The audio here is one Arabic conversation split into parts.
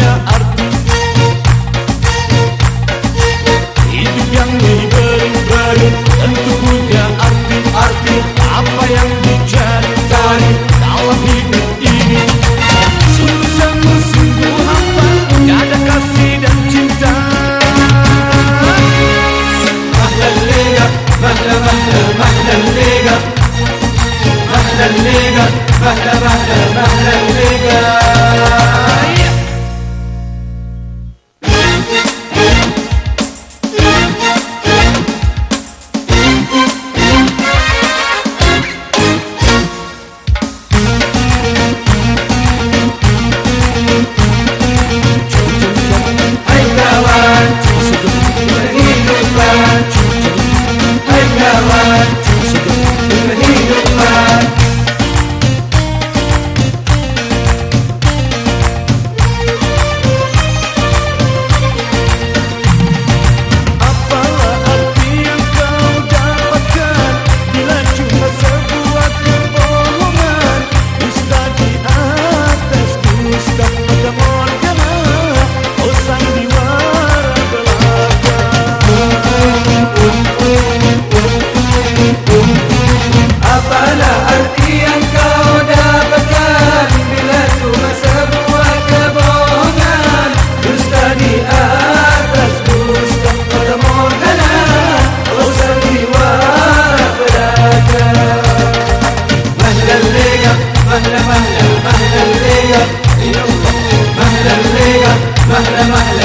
niña.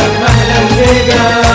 las malas llegan.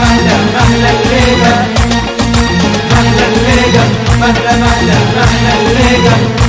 مهلا الليلة مهلا مهلا مهلا مهلا الليلة